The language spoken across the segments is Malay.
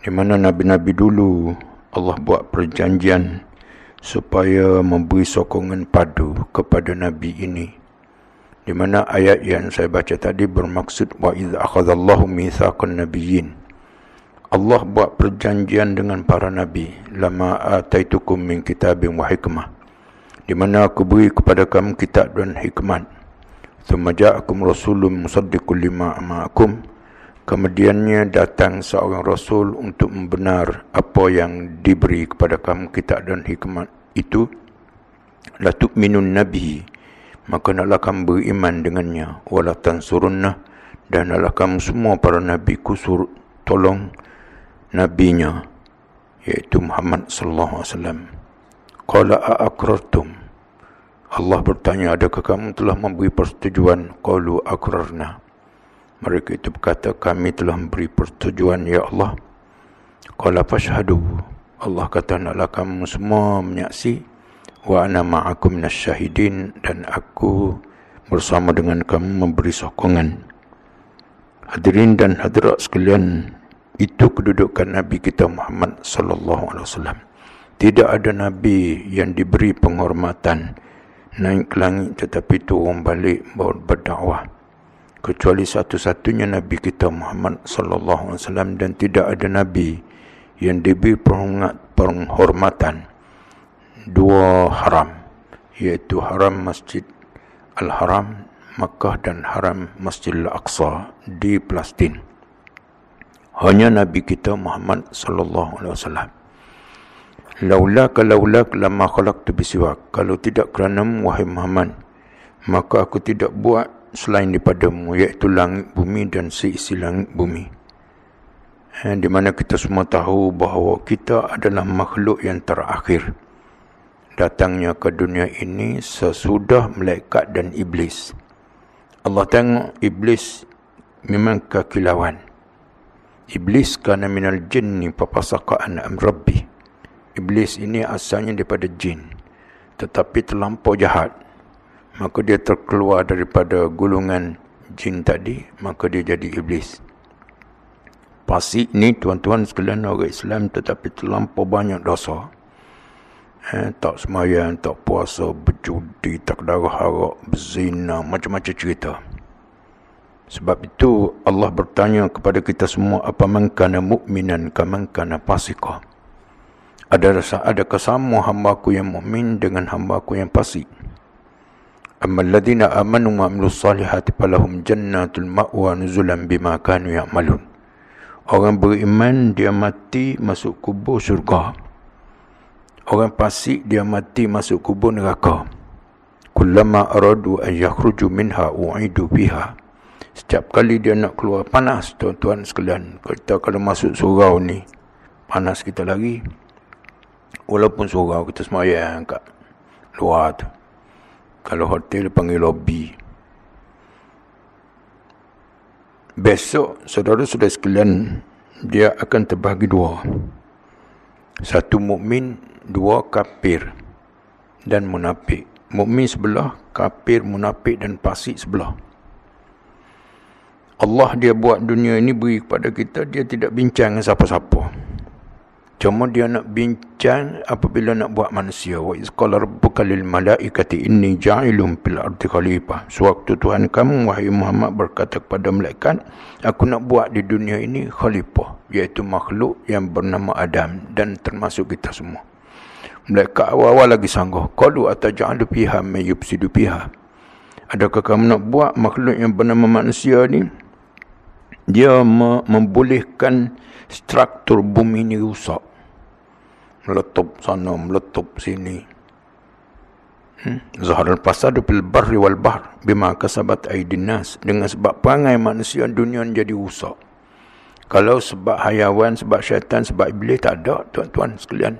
di mana nabi-nabi dulu Allah buat perjanjian supaya memberi sokongan padu kepada nabi ini. Di mana ayat yang saya baca tadi bermaksud wa idz akhadallahu mitsaqan nabiyyin. Allah buat perjanjian dengan para nabi lama ataitukum min kitabin wa hikmah. Di mana aku beri kepada kamu kitab dan hikmat. Thumma ja'akum rasulun musaddiqul lima ma'akum Kemudiannya datang seorang Rasul untuk membenar apa yang diberi kepada kamu kitab dan hikmat itu. La tu'minun nabi. Maka naklah kamu beriman dengannya. Wala tansurunnah. Dan naklah kamu semua para nabi kusur tolong nabinya. Iaitu Muhammad sallallahu alaihi wasallam. Qala a'akrartum. Allah bertanya, adakah kamu telah memberi persetujuan? Qalu akrarna. Mereka itu berkata, kami telah memberi persetujuan, Ya Allah. Qala fashhadu. Allah kata, naklah kamu semua menyaksi. Wa ana ma'akum nasyahidin. Dan aku bersama dengan kamu memberi sokongan. Hadirin dan hadirat sekalian, itu kedudukan Nabi kita Muhammad sallallahu alaihi wasallam. Tidak ada nabi yang diberi penghormatan naik ke langit tetapi turun balik berdakwah kecuali satu-satunya nabi kita Muhammad sallallahu alaihi wasallam dan tidak ada nabi yang diberi penghormatan. Dua haram iaitu haram Masjid Al-Haram Makkah dan haram Masjid Al-Aqsa di Palestin. Hanya nabi kita Muhammad sallallahu alaihi wasallam. Laula kalaula lama khalaqtu bisiwak. Kalau tidak kerana wahai Muhammad maka aku tidak buat selain daripadamu iaitu langit bumi dan seisi langit bumi. Eh, di mana kita semua tahu bahawa kita adalah makhluk yang terakhir datangnya ke dunia ini sesudah malaikat dan iblis. Allah tengok iblis memang kekilauan. Iblis kerana minal jinni papasaka an'am rabbi. Iblis ini asalnya daripada jin tetapi terlampau jahat maka dia terkeluar daripada gulungan jin tadi maka dia jadi iblis pasik ni tuan-tuan sekalian orang Islam tetapi terlampau banyak dosa eh, tak semayang, tak puasa, berjudi, tak darah harap, berzina, macam-macam cerita. Sebab itu Allah bertanya kepada kita semua apa mengkana mukminan kamankana pasikah. Ada rasa ada kesamu hamba aku yang mukmin dengan hamba aku yang fasik. Alladhina amanu wa amilus salihati falahum jannatul ma'wa nuzulan bima kanu ya'malun. Orang beriman dia mati masuk kubur syurga. Orang fasik dia mati masuk kubur neraka. Kullama aradu an yakhruju minha u'idu biha. Setiap kali dia nak keluar panas tuan-tuan sekalian. Kita kalau masuk surau ni panas kita lagi. Walaupun surau kita semayang kat luar tu. Kalau hotel panggil lobby. Besok saudara sudah sekalian dia akan terbagi dua. Satu mukmin, dua kafir dan munafik. Mukmin sebelah, kafir, munafik dan fasik sebelah. Allah dia buat dunia ini beri kepada kita, dia tidak bincang dengan siapa-siapa. Cuma dia nak bincang apabila nak buat manusia. Wa izqala rabbuka lil malaikati inni ja'ilun fil ardi khalifah. Sewaktu Tuhan kamu wahai Muhammad berkata kepada malaikat, aku nak buat di dunia ini khalifah, iaitu makhluk yang bernama Adam dan termasuk kita semua. Malaikat awal-awal lagi sangguh. Qalu ataj'alu fiha may yufsidu fiha. Adakah kamu nak buat makhluk yang bernama manusia ni dia membolehkan struktur bumi ini rusak meletup sana, meletup sini. Hmm? Zahar al-fasadu bil barri wal bahr bima kasabat aydin nas dengan sebab perangai manusia dunia jadi rusak. Kalau sebab hayawan, sebab syaitan, sebab iblis tak ada tuan-tuan sekalian.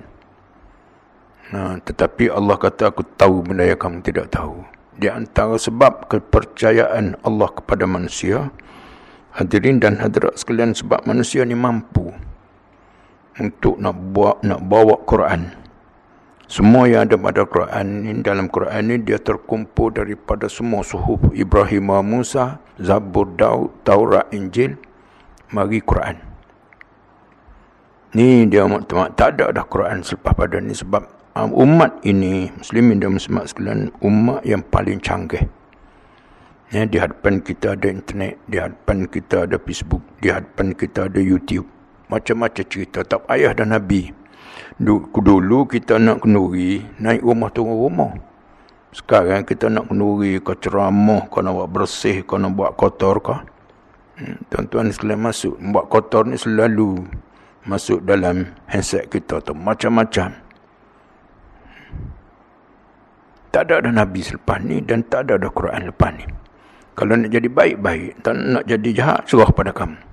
Nah, tetapi Allah kata aku tahu benda yang kamu tidak tahu. Di antara sebab kepercayaan Allah kepada manusia, hadirin dan hadirat sekalian sebab manusia ni mampu untuk nak buat nak bawa Quran. Semua yang ada pada Quran ini dalam Quran ini dia terkumpul daripada semua suhuf Ibrahim Musa, Zabur Daud, Taurat, Injil, mari Quran. Ni dia tak ada dah Quran selepas pada ni sebab um, umat ini muslimin dan muslimat sekalian umat yang paling canggih. Ya, di hadapan kita ada internet, di hadapan kita ada Facebook, di hadapan kita ada YouTube. Macam-macam cerita tak ayah dan nabi. Dulu kita nak kenuri, naik rumah turun rumah. Sekarang kita nak kenuri, kau ceramah, kau nak buat bersih, kau nak buat kotor kau. Hmm, tuan-tuan sekalian masuk, buat kotor ni selalu masuk dalam handset kita tu macam-macam tak ada ada Nabi selepas ni dan tak ada ada Quran lepas ni kalau nak jadi baik-baik tak nak jadi jahat serah pada kamu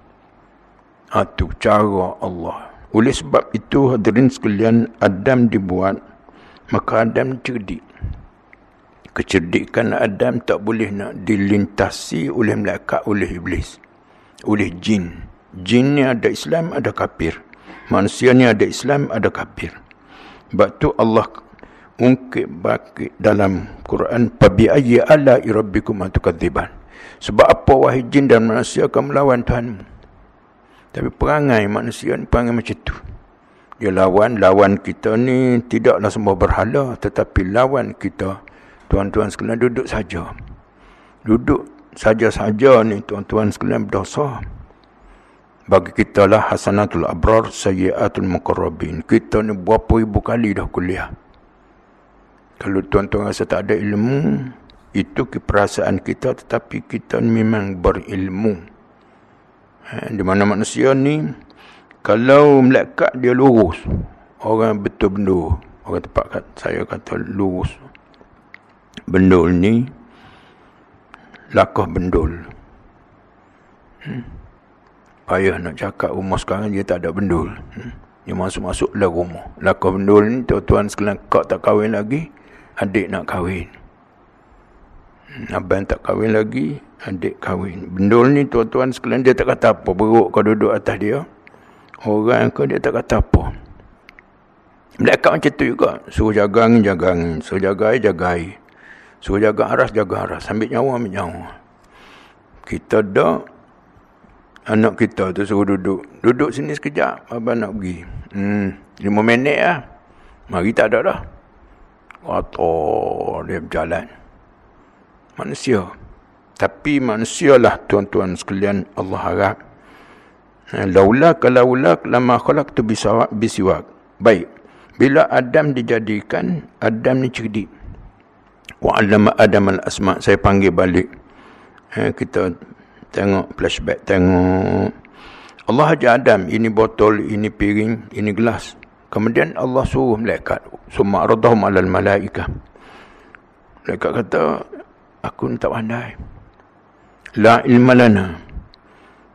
itu ha, cara Allah oleh sebab itu hadirin sekalian Adam dibuat maka Adam cerdik kecerdikan Adam tak boleh nak dilintasi oleh malaikat oleh iblis oleh jin Jin ni ada Islam, ada kafir. Manusia ni ada Islam, ada kafir. Sebab tu Allah ungkit baki dalam Quran pabi ayyi ala rabbikum atukadziban. Sebab apa wahai jin dan manusia akan melawan Tuhanmu. Tapi perangai manusia ni perangai macam tu. Dia lawan, lawan kita ni tidaklah semua berhala. Tetapi lawan kita, tuan-tuan sekalian duduk saja. Duduk saja-saja ni tuan-tuan sekalian berdosa bagi kita lah hasanatul abrar sayyiatul muqarrabin kita ni berapa ribu kali dah kuliah kalau tuan-tuan rasa tak ada ilmu itu keperasaan kita tetapi kita memang berilmu ha, di mana manusia ni kalau melekat dia lurus orang betul bendul orang tepat kat saya kata lurus bendul ni lakah bendul hmm payah nak cakap rumah sekarang dia tak ada bendul. Hmm. Dia masuk-masuk dalam rumah. Lakar bendul ni tuan-tuan sekalian kau tak kahwin lagi, adik nak kahwin. Abang tak kahwin lagi, adik kahwin. Bendul ni tuan-tuan sekalian dia tak kata apa. Beruk kau duduk atas dia. Orang kau dia tak kata apa. Melekat macam tu juga. Suruh jaga angin, jaga angin. Suruh jaga air, jaga air. Suruh jaga aras, jaga aras. Ambil nyawa, ambil nyawa. Kita dah anak kita tu suruh duduk. Duduk sini sekejap, abang nak pergi. Hmm, lima minit lah. Mari tak ada dah. Atau dia berjalan. Manusia. Tapi manusia lah tuan-tuan sekalian Allah harap. Ha, laula kalaula lama khalaq tu bisawak bisiwak. Baik. Bila Adam dijadikan, Adam ni cerdik. Wa allama Adam al-asma. Saya panggil balik. Ha, kita Tengok flashback, tengok. Allah ajar Adam, ini botol, ini piring, ini gelas. Kemudian Allah suruh malaikat. Summa aradahum alal malaika. Malaikat kata, aku ni tak pandai. La ilma lana.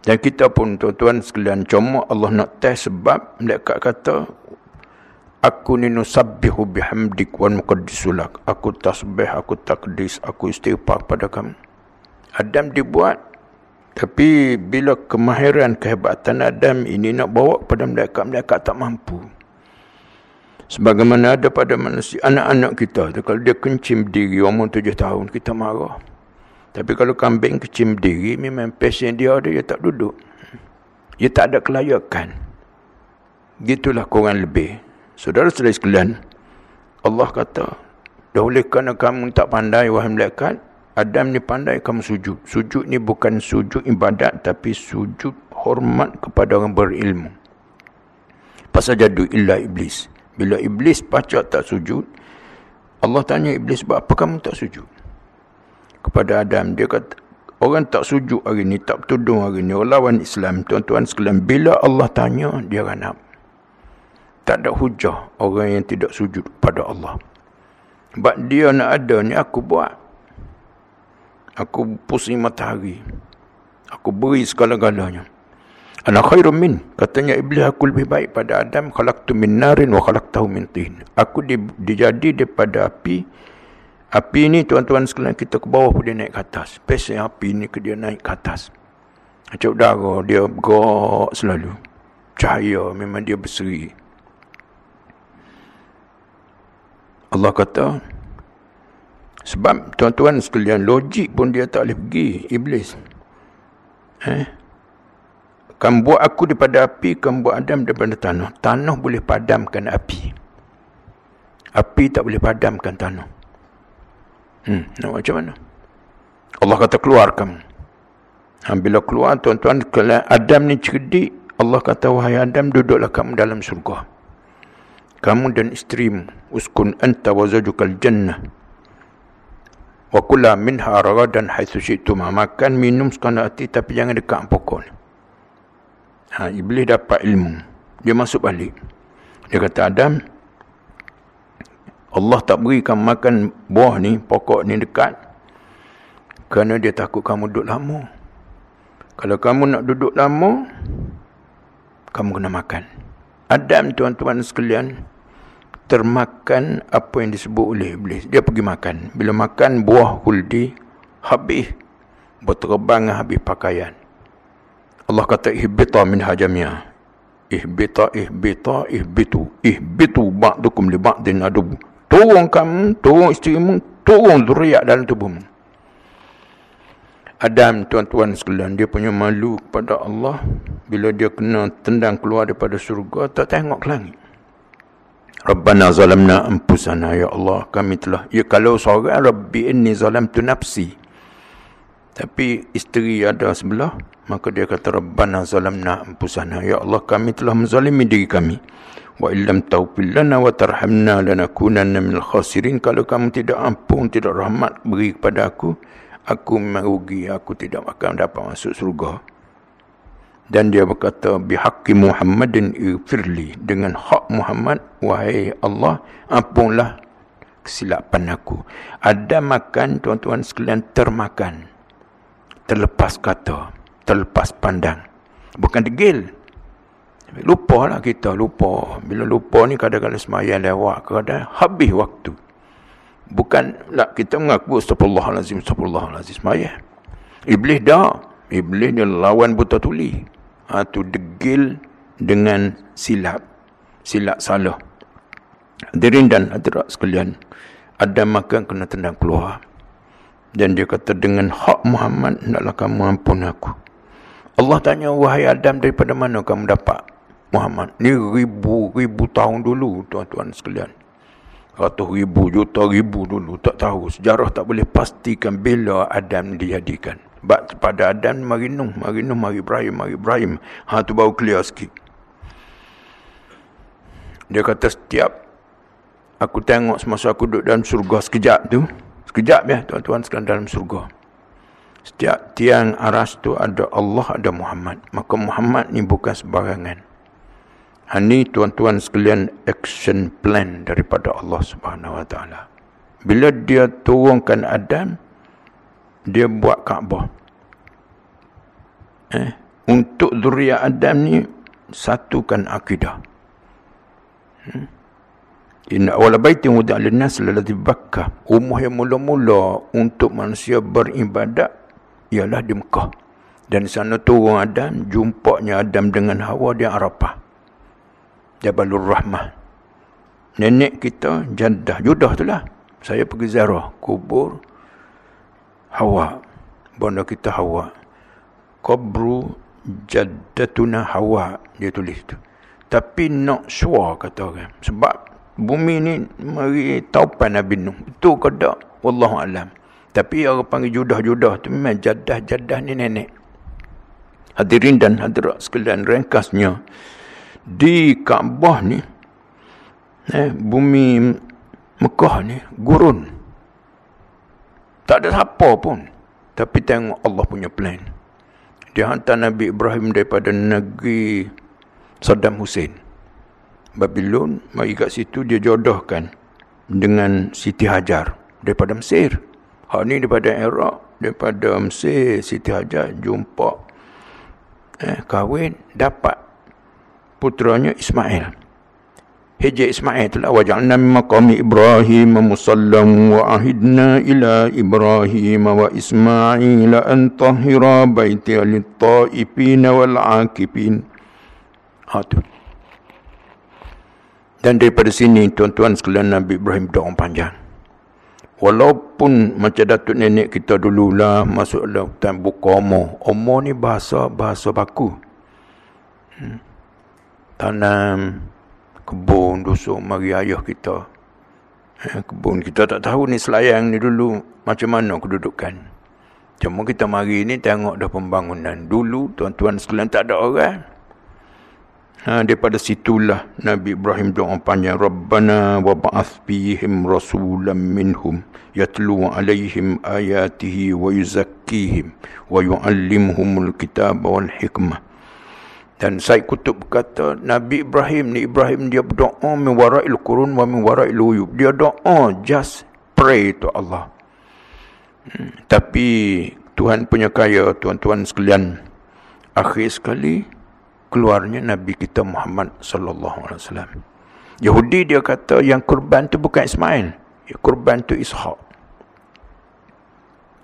Dan kita pun tuan-tuan sekalian cuma Allah nak test sebab malaikat kata aku ni nusabbihu bihamdik wa muqaddisulak. Aku tasbih, aku takdis, aku istighfar pada kamu. Adam dibuat tapi bila kemahiran kehebatan Adam ini nak bawa kepada mereka, mereka tak mampu. Sebagaimana ada pada manusia, anak-anak kita, kalau dia kencim diri umur tujuh tahun, kita marah. Tapi kalau kambing kencim diri, memang pesen dia ada, dia tak duduk. Dia tak ada kelayakan. Gitulah kurang lebih. Saudara-saudara sekalian, Allah kata, dah oleh kerana kamu tak pandai, wahai malaikat, Adam ni pandai kamu sujud. Sujud ni bukan sujud ibadat tapi sujud hormat kepada orang berilmu. Pasal jadu illa iblis. Bila iblis pacak tak sujud, Allah tanya iblis, apa kamu tak sujud? Kepada Adam, dia kata, orang tak sujud hari ni, tak bertudung hari ni, lawan Islam, tuan-tuan sekalian, bila Allah tanya, dia ranap. Tak ada hujah orang yang tidak sujud pada Allah. Sebab dia nak ada ni, aku buat. Aku pusing matahari. Aku beri segala-galanya. Ana khairum min. Katanya iblis aku lebih baik pada Adam. Khalaqtu min narin wa khalaqtahu min tin. Aku di, dijadi daripada api. Api ini tuan-tuan sekalian kita ke bawah pun dia naik ke atas. Pesen api ini ke dia naik ke atas. Macam udara dia bergerak selalu. Cahaya memang dia berseri. Allah kata, sebab tuan-tuan sekalian logik pun dia tak boleh pergi iblis. Eh? Kamu buat aku daripada api, kamu buat Adam daripada tanah. Tanah boleh padamkan api. Api tak boleh padamkan tanah. Hmm, nak macam mana? Allah kata keluar kamu. Ha, bila keluar tuan-tuan, Adam ni cerdik, Allah kata, wahai Adam, duduklah kamu dalam surga. Kamu dan isterimu, uskun anta wa zajukal jannah. Wa kula minha ragadan haithu syi'tuma. Makan, minum sekandar hati, tapi jangan dekat pokok ni. Ha, Iblis dapat ilmu. Dia masuk balik. Dia kata, Adam, Allah tak berikan makan buah ni, pokok ni dekat. Kerana dia takut kamu duduk lama. Kalau kamu nak duduk lama, kamu kena makan. Adam, tuan-tuan sekalian, termakan apa yang disebut oleh Iblis. Dia pergi makan. Bila makan buah huldi, habis. Berterbang habis pakaian. Allah kata ihbita min hajamia. Ihbita, ihbita, ihbitu. Ihbitu ba'dukum li ba'din adub. Turun kamu, turun isterimu, turun zuriat dalam tubuhmu. Adam, tuan-tuan sekalian, dia punya malu kepada Allah. Bila dia kena tendang keluar daripada surga, tak tengok ke langit. Rabbana zalamna ampusana, Ya Allah, kami telah. Ya kalau seorang, Rabbi inni zalam tu nafsi. Tapi isteri ada sebelah, Maka dia kata Rabbana zalamna anfusana. Ya Allah kami telah menzalimi diri kami. Wa illam taghfir lana wa tarhamna lanakunanna minal khasirin. Kalau kamu tidak ampun tidak rahmat beri kepada aku aku merugi aku tidak akan dapat masuk surga dan dia berkata bihaqqi Muhammadin ighfirli. Dengan hak Muhammad wahai Allah ampunlah kesilapan aku. Ada makan tuan-tuan sekalian termakan terlepas kata terlepas pandang. Bukan degil. Lupa lah kita, lupa. Bila lupa ni kadang-kadang semayang lewat, kadang habis waktu. Bukan nak kita mengaku astagfirullahalazim, astagfirullahalazim semayang. Iblis dah. Iblis dia lawan buta tuli. Ha, tu degil dengan silap. Silap salah. Hadirin dan hadirat sekalian. Ada makan kena tendang keluar. Dan dia kata dengan hak Muhammad, naklah kamu ampun aku. Allah tanya, wahai Adam, daripada mana kamu dapat Muhammad? Ni ribu-ribu tahun dulu, tuan-tuan sekalian. Ratus ribu, juta ribu dulu, tak tahu. Sejarah tak boleh pastikan bila Adam dijadikan. Sebab pada Adam, mari Nuh, mari Nuh, mari Ibrahim, mari Ibrahim. Ha, tu baru clear sikit. Dia kata setiap aku tengok semasa aku duduk dalam surga sekejap tu. Sekejap ya, tuan-tuan sekalian dalam surga. Setiap tiang aras tu ada Allah, ada Muhammad. Maka Muhammad ni bukan sebarangan. Ini tuan-tuan sekalian action plan daripada Allah Subhanahu Wa Taala. Bila dia turunkan Adam, dia buat Kaabah. Eh, untuk zuriat Adam ni satukan akidah. Hmm. Inna awal baitin wudi'a lin-nas lalladhi Bakkah. Umur yang mula-mula untuk manusia beribadat ialah di Mekah. Dan sana turun Adam, jumpanya Adam dengan Hawa di Arafah. Jabalur Rahmah. Nenek kita jadah, judah tu lah. Saya pergi ziarah, kubur Hawa. Banda kita Hawa. Kubru jaddatuna Hawa. Dia tulis tu. Tapi nak sure kata orang. Sebab bumi ni mari taupan Nabi Nuh. Itu ke tak? Wallahu'alam. Tapi orang panggil judah-judah tu memang jadah-jadah ni nenek. Hadirin dan hadirat sekalian ringkasnya. Di Kaabah ni, eh, bumi Mekah ni, gurun. Tak ada siapa pun. Tapi tengok Allah punya plan. Dia hantar Nabi Ibrahim daripada negeri Saddam Hussein. Babylon, mari kat situ dia jodohkan dengan Siti Hajar daripada Mesir. Hak ni daripada Iraq, daripada Mesir, Siti Hajar jumpa eh, kahwin, dapat putranya Ismail. Hijab Ismail telah waja'na min maqami Ibrahim musallam wa ahidna ila Ibrahim wa Ismail an tahira baiti lit-ta'ifin wal 'akifin. Ha tu. Dan daripada sini tuan-tuan sekalian Nabi Ibrahim doa panjang. Walaupun macam datuk nenek kita dululah masuk dalam hutan buka omo. Omo ni bahasa bahasa baku. Hmm. Tanam kebun, dusun, mari ayah kita. Eh, kebun kita tak tahu ni selayang ni dulu macam mana kedudukan. Cuma kita mari ni tengok dah pembangunan. Dulu tuan-tuan sekalian tak ada orang. Ha, daripada situlah Nabi Ibrahim doa panjang Rabbana wa ba'ath fihim rasulam minhum yatlu alaihim ayatihi wa yuzakkihim wa yuallimhumul kitab wal hikmah dan Said Kutub kata Nabi Ibrahim ni Ibrahim dia berdoa min wara'il qurun wa min wara'il uyub dia doa just pray to Allah hmm. tapi Tuhan punya kaya tuan-tuan sekalian akhir sekali keluarnya Nabi kita Muhammad sallallahu alaihi wasallam. Yahudi dia kata yang kurban tu bukan Ismail, yang kurban tu Ishak.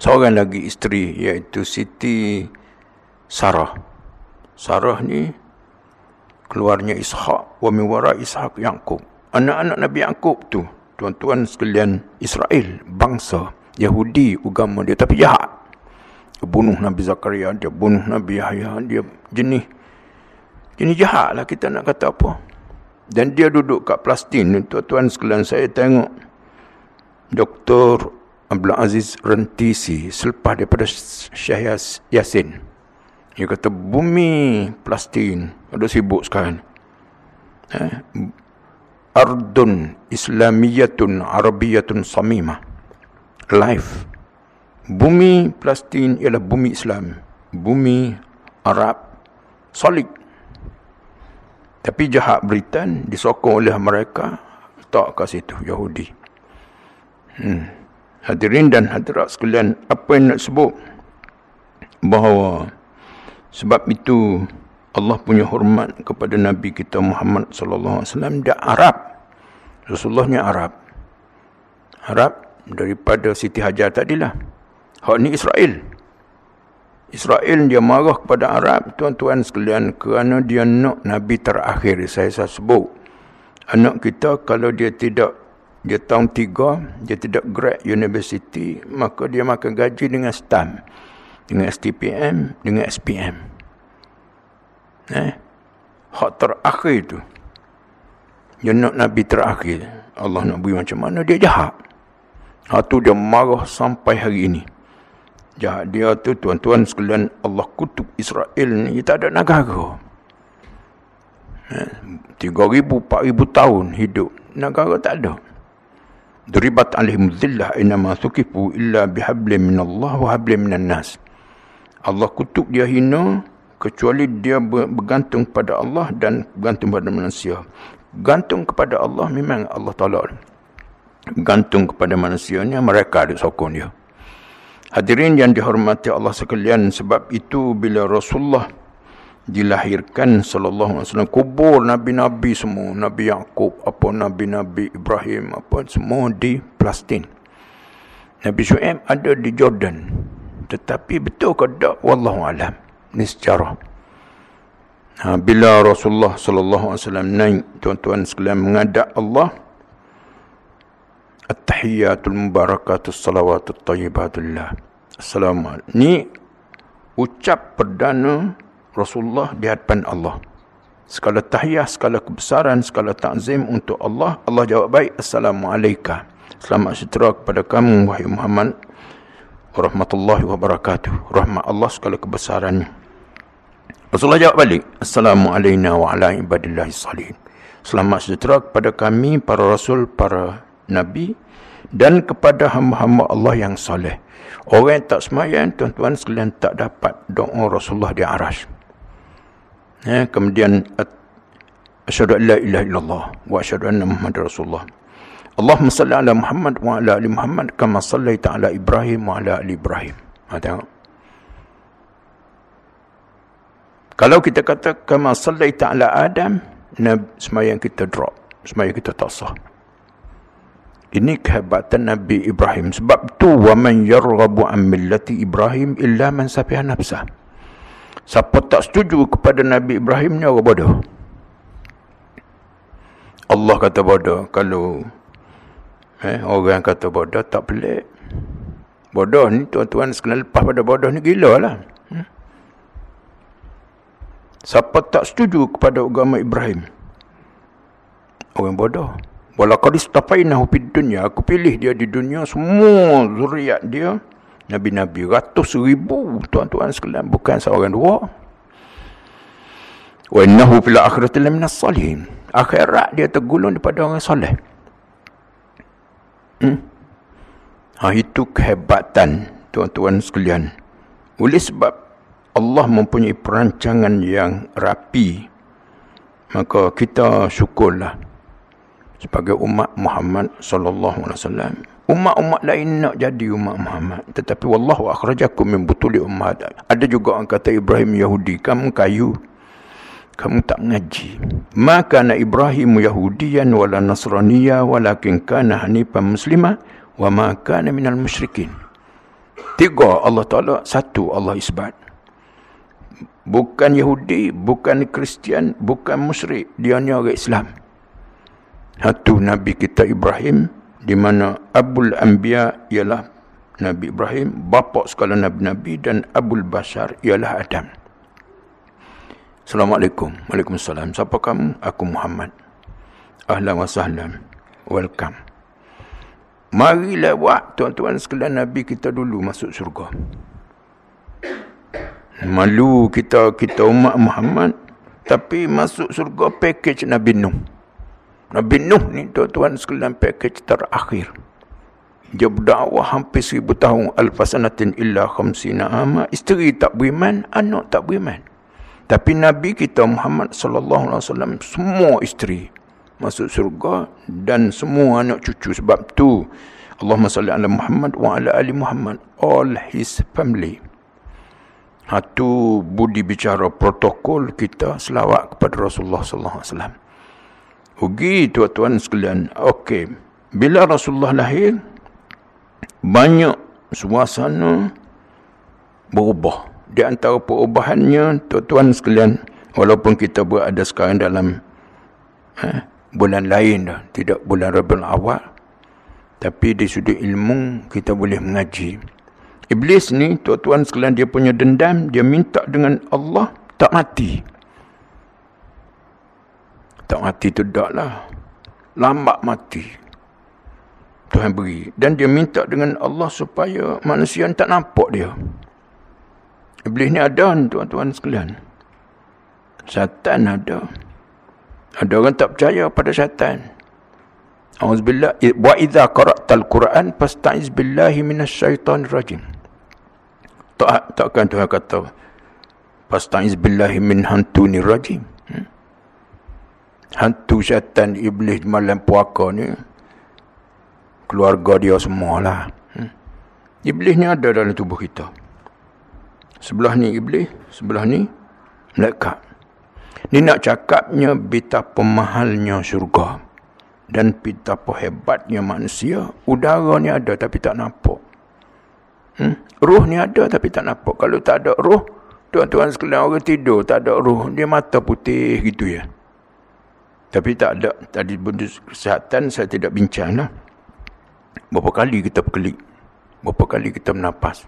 Seorang lagi isteri iaitu Siti Sarah. Sarah ni keluarnya Ishak, wa min wara Ishak Yaqub. Anak-anak Nabi Yaqub tu, tuan-tuan sekalian Israel, bangsa Yahudi agama dia tapi jahat. Dia bunuh Nabi Zakaria, dia bunuh Nabi Yahya, dia jenis ini jahatlah kita nak kata apa. Dan dia duduk kat Palestin. Tuan-tuan sekalian saya tengok. Dr. Abdul Aziz Rentisi. Selepas daripada Syekh Yasin. Dia kata bumi Palestin. Ada sibuk sekarang. Eh? Ardun Islamiyatun Arabiyatun Samimah. Life. Bumi Palestin ialah bumi Islam. Bumi Arab. Solid. Tapi jahat Britain disokong oleh mereka tak ke situ Yahudi. Hmm. Hadirin dan hadirat sekalian, apa yang nak sebut bahawa sebab itu Allah punya hormat kepada Nabi kita Muhammad sallallahu alaihi wasallam dia Arab. Rasulullahnya Arab. Arab daripada Siti Hajar tadilah. Hak ni Israel. Israel dia marah kepada Arab. Tuan-tuan sekalian kerana dia nak Nabi terakhir saya saya sebut. Anak kita kalau dia tidak dia tahun tiga dia tidak grad university maka dia makan gaji dengan stamp dengan STPM dengan SPM eh? Hak terakhir itu dia nak Nabi terakhir. Allah nak beri macam mana dia jahat. Hak tu dia marah sampai hari ini jahat dia tu tuan-tuan sekalian Allah kutuk Israel ni tak ada negara. Eh, tiga ribu, empat ribu tahun hidup negara tak ada. Duribat alihim zillah inama sukifu illa bihablim minallah wa hablim minan nas Allah kutuk dia hina kecuali dia bergantung pada Allah dan bergantung pada manusia. Gantung kepada Allah memang Allah Ta'ala gantung kepada manusia ni mereka ada sokong dia Hadirin yang dihormati Allah sekalian sebab itu bila Rasulullah dilahirkan sallallahu alaihi wasallam kubur nabi-nabi semua nabi Yakub apa nabi-nabi Ibrahim apa semua di Palestin. Nabi Shu'aib ada di Jordan. Tetapi betul ke tak wallahu alam. Ini sejarah. Ha, bila Rasulullah sallallahu alaihi wasallam naik tuan-tuan sekalian mengadap Allah At-tahiyyatul mubarakatus salawatut tayyibatullah. Assalamualaikum. Ni ucap perdana Rasulullah di hadapan Allah. Sekala tahiyah, sekala kebesaran, sekala ta'zim untuk Allah. Allah jawab baik. Assalamualaikum. Selamat sejahtera kepada kamu, wahai Muhammad. Warahmatullahi wabarakatuh. Rahmat Allah sekala kebesaran. Rasulullah jawab balik. Assalamualaikum wa ala ibadillahi salihin. Selamat sejahtera kepada kami, para Rasul, para Nabi dan kepada hamba-hamba Allah yang soleh. Orang yang tak semayang, tuan-tuan sekalian tak dapat doa Rasulullah di arash. Ya, kemudian, Asyadu an la ilaha illallah wa asyadu anna Muhammad Rasulullah. Allahumma salli ala Muhammad wa ala ali Muhammad kama sallaita ala Ibrahim wa ala ali Ibrahim. Ha, tengok. Kalau kita kata kama sallaita ala Adam, semayang kita drop. Semayang kita tak sah. Ini kehebatan Nabi Ibrahim. Sebab tu wa man yarghabu an millati Ibrahim illa man safiha nafsah. Siapa tak setuju kepada Nabi Ibrahim ni orang bodoh. Allah kata bodoh kalau eh, orang kata bodoh tak pelik. Bodoh ni tuan-tuan sekalian lepas pada bodoh ni gila lah. Hmm? Siapa tak setuju kepada agama Ibrahim? Orang bodoh. Walaqad istafainahu fid dunya. Aku pilih dia di dunia semua zuriat dia nabi-nabi ratus ribu tuan-tuan sekalian bukan seorang dua. Wa innahu fil akhirati laminas salihin. Akhirat dia tergolong daripada orang soleh. Hmm? Ha, itu kehebatan tuan-tuan sekalian. Oleh sebab Allah mempunyai perancangan yang rapi. Maka kita syukurlah sebagai umat Muhammad sallallahu alaihi wasallam. Umat-umat lain nak jadi umat Muhammad. Tetapi wallahu akhrajakum min butuli ummat. Ada juga orang kata Ibrahim Yahudi, kamu kayu kamu tak mengaji. Maka na Ibrahim Yahudiyan wala Nasraniya walakin kana hanifan muslimah wa ma kana minal musyrikin. Tiga Allah Taala, satu Allah isbat. Bukan Yahudi, bukan Kristian, bukan musyrik, dia ni orang Islam. Satu Nabi kita Ibrahim di mana Abul Anbiya ialah Nabi Ibrahim, bapa sekalian nabi-nabi dan Abul Bashar ialah Adam. Assalamualaikum. Waalaikumsalam. Siapa kamu? Aku Muhammad. Ahlan wa sahlan. Welcome. Mari lewat tuan-tuan sekalian Nabi kita dulu masuk surga. Malu kita kita umat Muhammad tapi masuk surga package Nabi Nuh. Nabi Nuh ni tuan-tuan sekalian package terakhir. Dia berdakwah hampir seribu tahun alfasanatin illa khamsina ama. Isteri tak beriman, anak tak beriman. Tapi Nabi kita Muhammad sallallahu alaihi wasallam semua isteri masuk surga dan semua anak cucu sebab tu Allahumma salli ala Muhammad wa ala ali Muhammad all his family. Hatu budi bicara protokol kita selawat kepada Rasulullah sallallahu alaihi wasallam. Ugi tuan-tuan sekalian. Okey. Bila Rasulullah lahir banyak suasana berubah di antara perubahannya tuan-tuan sekalian walaupun kita berada sekarang dalam eh, bulan lain dah tidak bulan Rabiul Awal tapi di sudut ilmu kita boleh mengaji iblis ni tuan-tuan sekalian dia punya dendam dia minta dengan Allah tak mati tak mati tu tak lah lambat mati Tuhan beri dan dia minta dengan Allah supaya manusia tak nampak dia Iblis ni ada tuan-tuan sekalian. Syaitan ada. Ada orang tak percaya pada syaitan. Auzubillah wa idza qara'tal Quran fasta'iz billahi minasyaitonir rajim. Tak takkan Tuhan kata fasta'iz billahi min hantunir rajim. Hantu syaitan iblis malam puaka ni keluarga dia semualah. Hmm? Iblis ni ada dalam tubuh kita. Sebelah ni iblis, sebelah ni malaikat. Ni nak cakapnya betapa mahalnya syurga. Dan betapa hebatnya manusia. Udara ni ada tapi tak nampak. Hmm? Ruh ni ada tapi tak nampak. Kalau tak ada ruh, tuan-tuan sekalian orang tidur tak ada ruh. Dia mata putih gitu ya. Tapi tak ada. Tadi benda kesihatan saya tidak bincang lah. Berapa kali kita berkelik. Berapa kali kita menapas.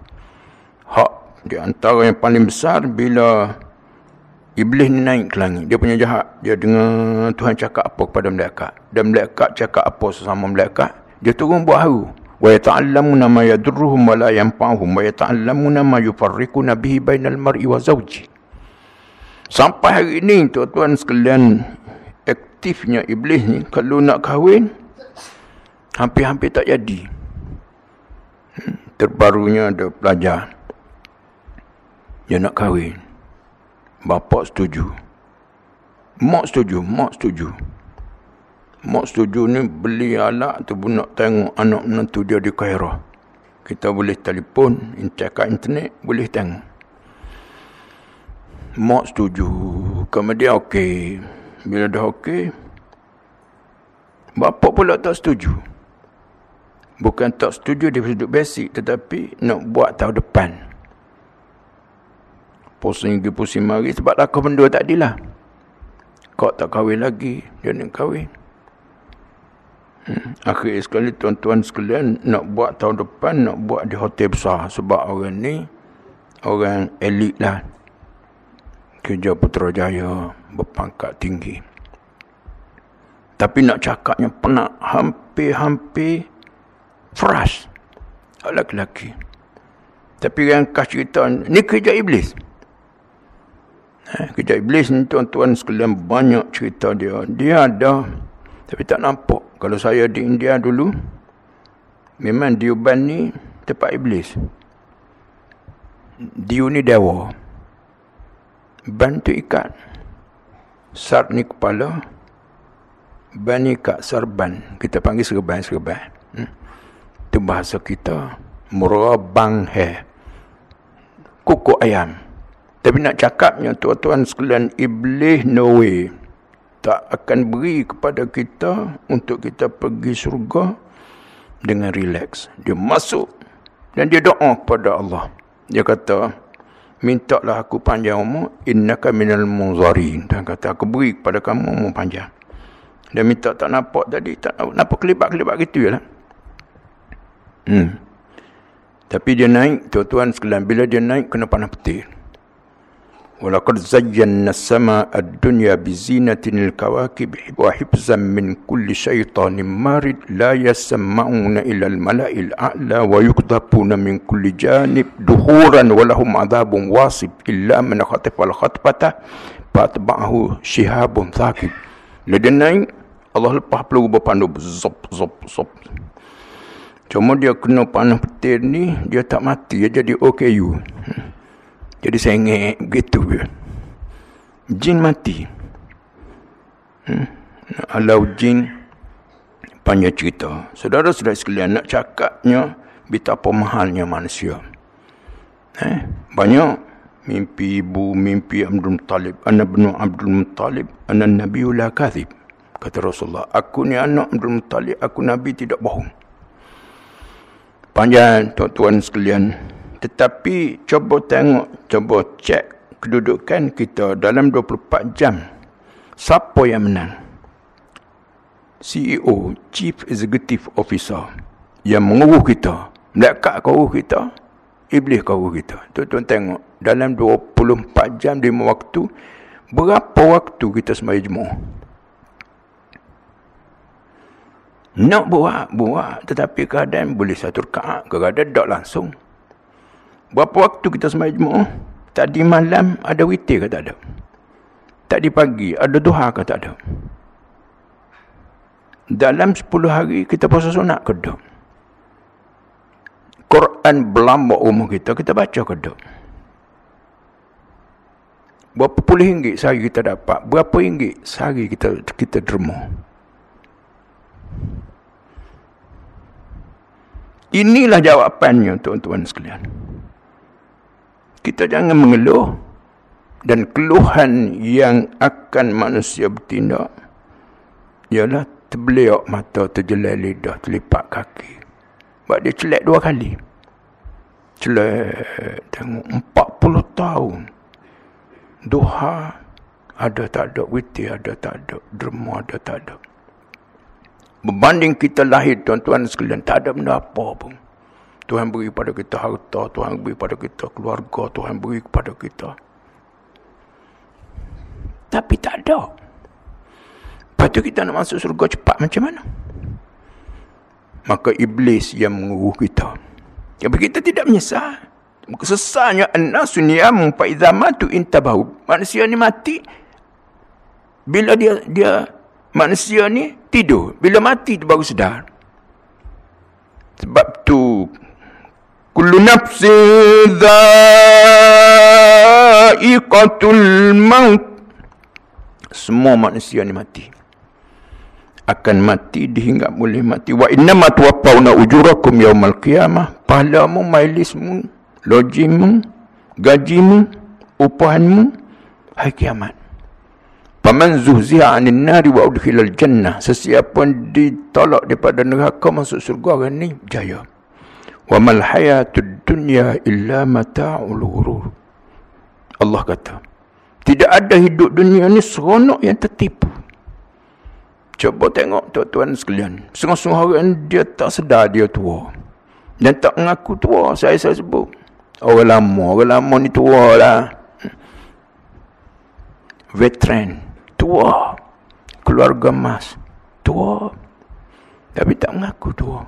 Hak di antara yang paling besar bila iblis ni naik ke langit. Dia punya jahat. Dia dengar Tuhan cakap apa kepada malaikat. Dan malaikat cakap apa sesama malaikat. Dia turun buat haru. Wa yata'allamuna ma yadurruhum wa la yanfa'uhum wa yata'allamuna ma yufarriquna bihi bainal mar'i wa zawji. Sampai hari ini tuan-tuan sekalian aktifnya iblis ni kalau nak kahwin hampir-hampir tak jadi. Hmm, terbarunya ada pelajar dia nak kahwin. Bapa setuju. Mak setuju, mak setuju. Mak setuju ni beli alat tu pun nak tengok anak menantu dia di Cairo. Kita boleh telefon, cakap internet, boleh tengok. Mak setuju. Kemudian okey. Bila dah okey, bapa pula tak setuju. Bukan tak setuju dari sudut basic tetapi nak buat tahun depan pusing pergi pusing mari sebab lakah benda adilah. Kau tak kahwin lagi, dia nak kahwin. Hmm. Akhir sekali tuan-tuan sekalian nak buat tahun depan nak buat di hotel besar sebab orang ni orang elit lah. kerja Putrajaya berpangkat tinggi. Tapi nak cakapnya penat hampir-hampir fresh. Laki-laki. Tapi yang kah cerita, ni kerja iblis. Eh, kerja iblis ni tuan-tuan sekalian banyak cerita dia. Dia ada, tapi tak nampak. Kalau saya di India dulu, memang diuban ni tempat iblis. Diu ni dewa. Bantu ikat. Sar ni kepala. Ban ni kat serban. Kita panggil serban-serban. Hmm. Itu bahasa kita. Murabang he. Kuku ayam. Tapi nak cakapnya tuan-tuan sekalian iblis no way. Tak akan beri kepada kita untuk kita pergi surga dengan relax. Dia masuk dan dia doa kepada Allah. Dia kata, mintalah aku panjang umur, innaka minal munzarin. Dan kata, aku beri kepada kamu umur panjang. Dia minta tak nampak tadi, tak nampak kelibat-kelibat gitu je lah. Hmm. Tapi dia naik, tuan-tuan sekalian, bila dia naik, kena panah petir. ولقد زينا السماء الدنيا بزينة الكواكب وحفظا من كل شيطان مارد لا يسمعون إلى الملأ الأعلى ويكذبون من كل جانب دهورا ولهم عذاب واصب إلا من خطف الخطفة فأتبعه شهاب ثاقب لدينا Allah lepas peluru berpandu zop zop zop cuma dia kena panah petir ni dia tak mati dia jadi OKU hmm. Jadi ingat begitu je. Jin mati. Hmm. Alau jin panjang cerita. Saudara-saudara sekalian nak cakapnya betapa mahalnya manusia. Eh, banyak mimpi ibu, mimpi Abdul Muttalib, anak bin Abdul Muttalib, anak Nabi la kathib. Kata Rasulullah, aku ni anak Abdul Muttalib, aku Nabi tidak bohong. Panjang tuan-tuan sekalian, tetapi cuba tengok, cuba cek kedudukan kita dalam 24 jam. Siapa yang menang? CEO, Chief Executive Officer yang mengurus kita. Melekat kau kita. Iblis kau kita. Tuan-tuan tengok. Dalam 24 jam, 5 waktu. Berapa waktu kita semaya jemaah? Nak buat, buat. Tetapi keadaan boleh satu rekaat. Keadaan tak langsung. Berapa waktu kita sembahyang Jumaat? Tadi malam ada witir ke tak ada? Tadi pagi ada duha ke tak ada? Dalam 10 hari kita puasa sunat ke tak? Quran berlambak umur kita, kita baca ke tak? Berapa puluh ringgit sehari kita dapat? Berapa ringgit sehari kita kita derma? Inilah jawapannya tuan-tuan sekalian. Kita jangan mengeluh dan keluhan yang akan manusia bertindak ialah terbeliak mata, terjelai lidah, terlipat kaki. Sebab dia celak dua kali. Celak, tengok, empat puluh tahun. Duha, ada tak ada. Witi ada tak ada. Derma ada tak ada. Berbanding kita lahir, tuan-tuan sekalian, tak ada benda apa pun. Tuhan beri kepada kita harta, Tuhan beri kepada kita keluarga, Tuhan beri kepada kita. Tapi tak ada. Lepas tu kita nak masuk surga cepat macam mana? Maka iblis yang mengurus kita. Tapi kita tidak menyesal. Sesalnya an-nasu niyamun fa idza matu intabahu. Manusia ni mati bila dia dia manusia ni tidur. Bila mati tu baru sedar. Sebab Kullu nafsin dha'iqatul maut. Semua manusia ni mati. Akan mati dihingga boleh mati. Wa inna ma tuwaffawna ujurakum yawmal qiyamah. Pahlamu, majlismu, lojimu, gajimu, upahanmu, hari kiamat. Paman zuhziha anin nari wa udhilal jannah. Sesiapa ditolak daripada neraka masuk surga kan ni, jaya. Wa mal hayatud dunya illa mata'ul ghurur. Allah kata, tidak ada hidup dunia ni seronok yang tertipu. Cuba tengok tuan-tuan sekalian. Setengah-setengah orang dia tak sedar dia tua. Dan tak mengaku tua. Saya saya sebut. Orang lama. Orang lama ni tua lah. veteran, tua, keluarga mas, tua. Tapi tak mengaku tua.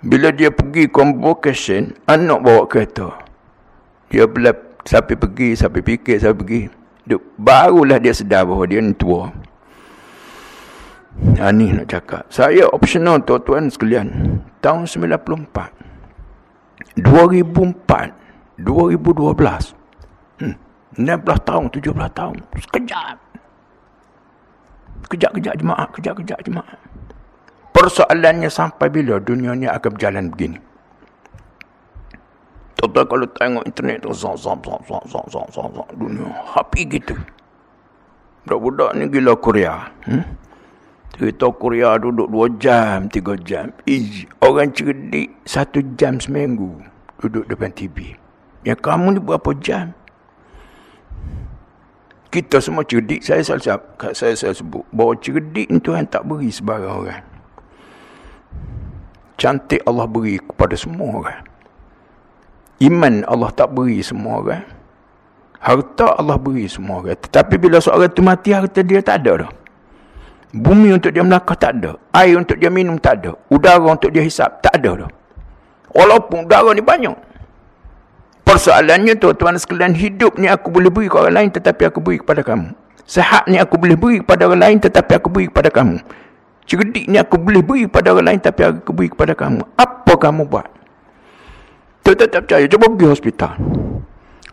Bila dia pergi convocation, anak bawa kereta. Dia belap, sampai pergi, sampai fikir, sampai pergi. Barulah dia sedar bahawa dia ni tua. Ha, ni nak cakap. Saya optional tuan-tuan sekalian. Tahun 94. 2004. 2012. Hmm. 16 tahun, 17 tahun. Sekejap. Kejap-kejap jemaah, kejap-kejap jemaah. Persoalannya sampai bila dunia ni akan berjalan begini. Tuan-tuan kalau tengok internet tu, zong, zong, zong, zong, zong, zong, zong, zong, dunia. Happy gitu. Budak-budak ni gila Korea. Hmm? Kita Korea duduk 2 jam, 3 jam. Easy. Orang cerdik 1 jam seminggu duduk depan TV. Yang kamu ni berapa jam? Kita semua cerdik. Saya selalu saya, saya sebut bahawa cerdik ni Tuhan tak beri sebarang orang cantik Allah beri kepada semua orang. Iman Allah tak beri semua orang. Harta Allah beri semua orang. Tetapi bila seorang itu mati, harta dia tak ada dah. Bumi untuk dia melangkah tak ada. Air untuk dia minum tak ada. Udara untuk dia hisap tak ada dah. Walaupun udara ni banyak. Persoalannya tuan-tuan sekalian hidup ni aku boleh beri kepada orang lain tetapi aku beri kepada kamu. Sehat ni aku boleh beri kepada orang lain tetapi aku beri kepada kamu. Cerdik ni aku boleh beri kepada orang lain tapi aku beri kepada kamu. Apa kamu buat? Tuan tak percaya. Cuba pergi hospital.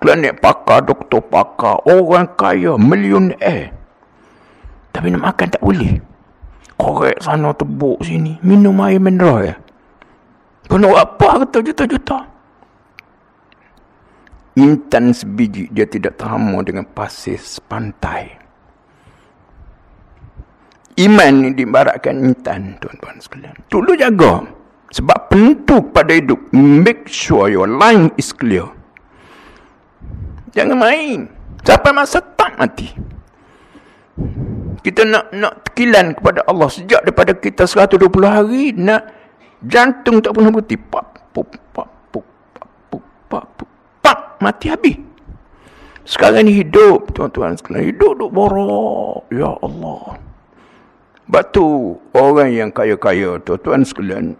Klinik pakar, doktor pakar, orang kaya, million eh. Tapi nak makan tak boleh. Korek sana, tebuk sini. Minum air mineral ya. Kena apa kata juta-juta? Intan sebiji dia tidak terhama dengan pasir pantai. Iman ni dibaratkan intan, tuan-tuan sekalian. Tulu jaga. Sebab penentu pada hidup. Make sure your line is clear. Jangan main. Sampai masa tak mati. Kita nak nak tekilan kepada Allah. Sejak daripada kita 120 hari. Nak jantung tak pernah berhenti. Pak, puk, pak, puk, pak, puk, pak, puk, pak. Mati habis. Sekarang ni hidup, tuan-tuan sekalian. Hidup, duk borok. Ya Allah. Sebab tu orang yang kaya-kaya tuan-tuan sekalian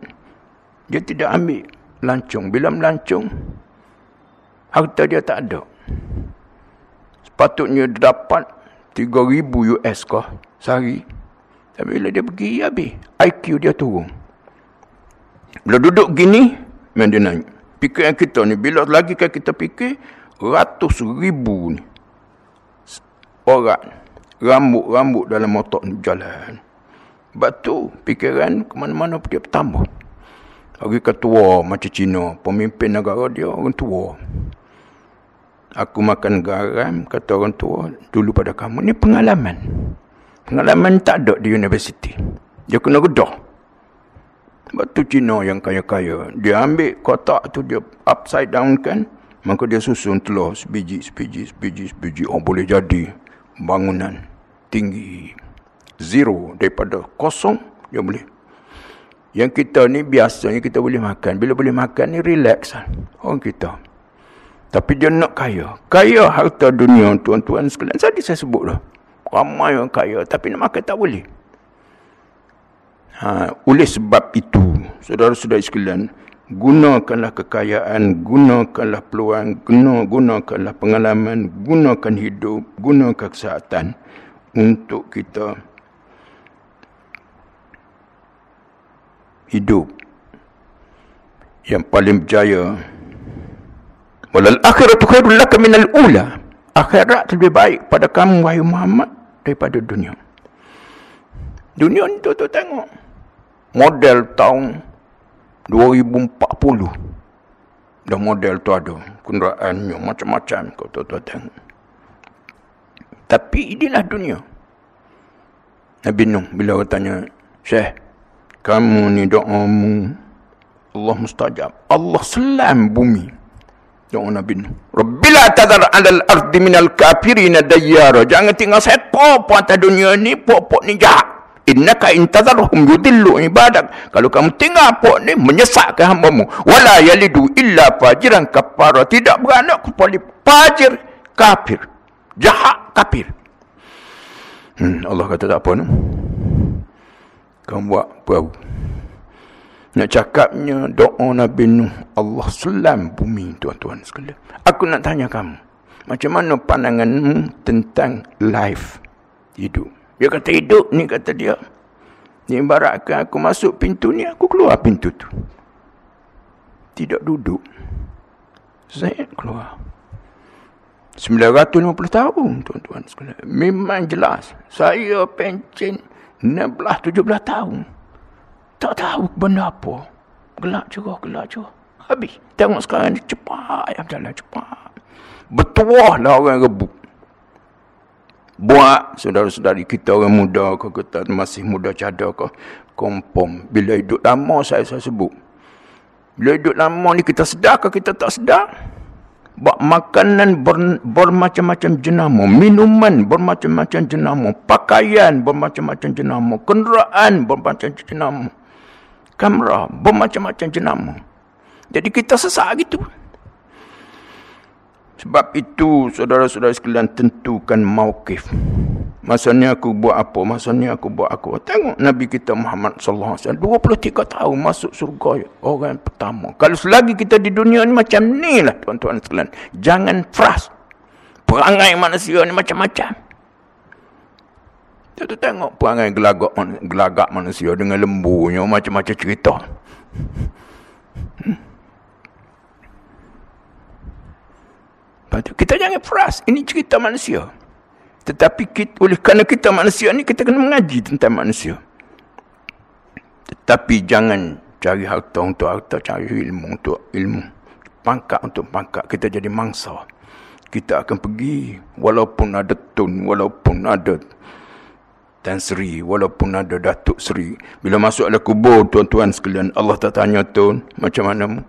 dia tidak ambil lancung. Bila melancung harta dia tak ada. Sepatutnya dia dapat 3000 US kah sehari. Tapi bila dia pergi habis. IQ dia turun. Bila duduk gini memang dia naik. Fikiran kita ni bila lagi kan kita fikir ratus ribu ni orang rambut-rambut dalam motor ni jalan. Sebab tu fikiran ke mana-mana dia bertambah. Lagi ketua macam Cina, pemimpin negara dia orang tua. Aku makan garam, kata orang tua, dulu pada kamu. Ini pengalaman. Pengalaman tak ada di universiti. Dia kena gedah. Sebab tu Cina yang kaya-kaya. Dia ambil kotak tu, dia upside down kan. Maka dia susun telur sebiji, sebiji, sebiji, sebiji. Oh boleh jadi bangunan tinggi zero daripada kosong dia boleh. Yang kita ni biasanya kita boleh makan. Bila boleh makan ni relax lah. orang kita. Tapi dia nak kaya. Kaya harta dunia tuan-tuan sekalian. Tadi saya sebut dah. Ramai orang kaya tapi nak makan tak boleh. Ha, oleh sebab itu saudara-saudara sekalian gunakanlah kekayaan gunakanlah peluang guna, gunakanlah pengalaman gunakan hidup gunakan kesihatan untuk kita hidup. Yang paling berjaya walal akhiratu khairul laka minal ula. Akhirat lebih baik pada kamu wahai Muhammad daripada dunia. Dunia ni tu, tu tengok. Model tahun 2040 dah model tu ada. Kenderaannya macam-macam kau tu, tu tengok. Tapi inilah dunia. Nabi Nuh bila orang tanya Syekh kamu ni doamu. Allah mustajab. Allah selam bumi. Doa Nabi Rabbila tadar alal ardi minal kafirina dayyara. Jangan tinggal seko pun atas dunia ni pok-pok ni jahat. Innaka intadarhum yudillu ibadak. Kalau kamu tinggal pok ni menyesatkan hambamu. Wala yalidu illa fajiran kafara tidak beranak kecuali fajir kafir. Jahat kafir. Hmm, Allah kata tak apa no. Kau buat perahu. Nak cakapnya doa Nabi Nuh. Allah selam bumi tuan-tuan sekalian. Aku nak tanya kamu. Macam mana pandanganmu tentang life hidup? Dia kata hidup ni kata dia. Ni ibaratkan aku masuk pintu ni, aku keluar pintu tu. Tidak duduk. Saya keluar. 950 tahun tuan-tuan sekalian. Memang jelas. Saya pencen 16-17 tahun. Tak tahu benda apa. Gelak juga, gelak juga. Habis. Tengok sekarang ni cepat. Ya, berjalan cepat. Betuah lah orang rebut. Buat saudara-saudari kita orang muda ke kita masih muda cadar ke. Kompom. Bila hidup lama saya, saya sebut. Bila hidup lama ni kita sedar ke kita tak sedar. Buat makanan ber, bermacam-macam jenama. Minuman bermacam-macam jenama. Pakaian bermacam-macam jenama. Kenderaan bermacam-macam jenama kamera, bermacam-macam jenama. Jadi kita sesak gitu. Sebab itu saudara-saudara sekalian tentukan mauqif. Masanya aku buat apa? Masanya aku buat apa? Tengok Nabi kita Muhammad sallallahu alaihi wasallam 23 tahun masuk surga orang yang pertama. Kalau selagi kita di dunia ni macam ni lah tuan-tuan sekalian. Jangan frust. Perangai manusia ni macam-macam. Kita tengok perangai gelagak, gelagak manusia dengan lembunya macam-macam cerita. Hmm. Kita jangan peras. Ini cerita manusia. Tetapi kita, oleh kerana kita manusia ni, kita kena mengaji tentang manusia. Tetapi jangan cari harta untuk harta, cari ilmu untuk ilmu. Pangkat untuk pangkat. Kita jadi mangsa. Kita akan pergi walaupun ada tun, walaupun ada Tan Sri walaupun ada Datuk Sri bila masuk dalam kubur tuan-tuan sekalian Allah tak tanya tuan macam mana